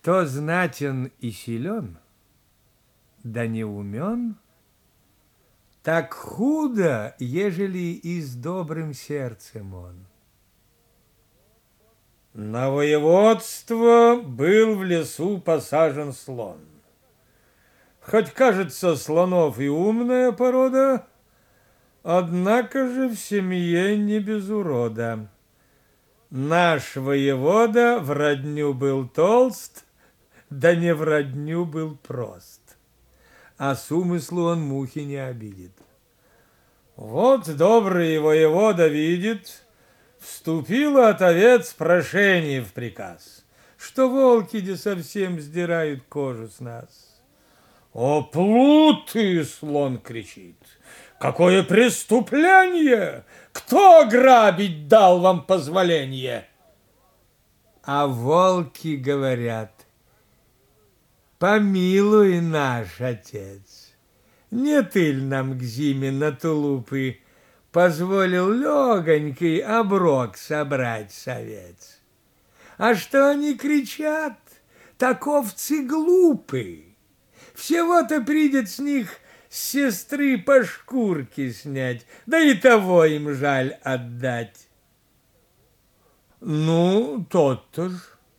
Кто знатен и силен, да не умен, так худо, ежели и с добрым сердцем он. На воеводство был в лесу посажен слон. Хоть кажется слонов и умная порода, однако же в семье не без урода. Наш воевода в родню был толст, да не в родню был прост. А с умыслу он мухи не обидит. Вот добрый воевода видит, вступило от овец прошение в приказ, что волки де совсем сдирают кожу с нас. «О, плуты!» — слон кричит. «Какое преступление! Кто грабить дал вам позволение?» А волки говорят, «Помилуй наш отец». Не тыль нам к зиме на тулупы позволил легонький оброк собрать совет. А что они кричат? Таковцы глупы. Всего-то придет с них с сестры по шкурке снять, да и того им жаль отдать. Ну, тот-то ж,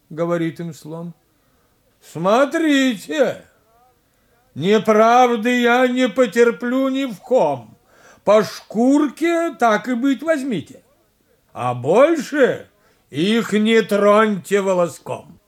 говорит им слон. Смотрите, Неправды я не потерплю ни в ком. По шкурке так и быть возьмите. А больше их не троньте волоском.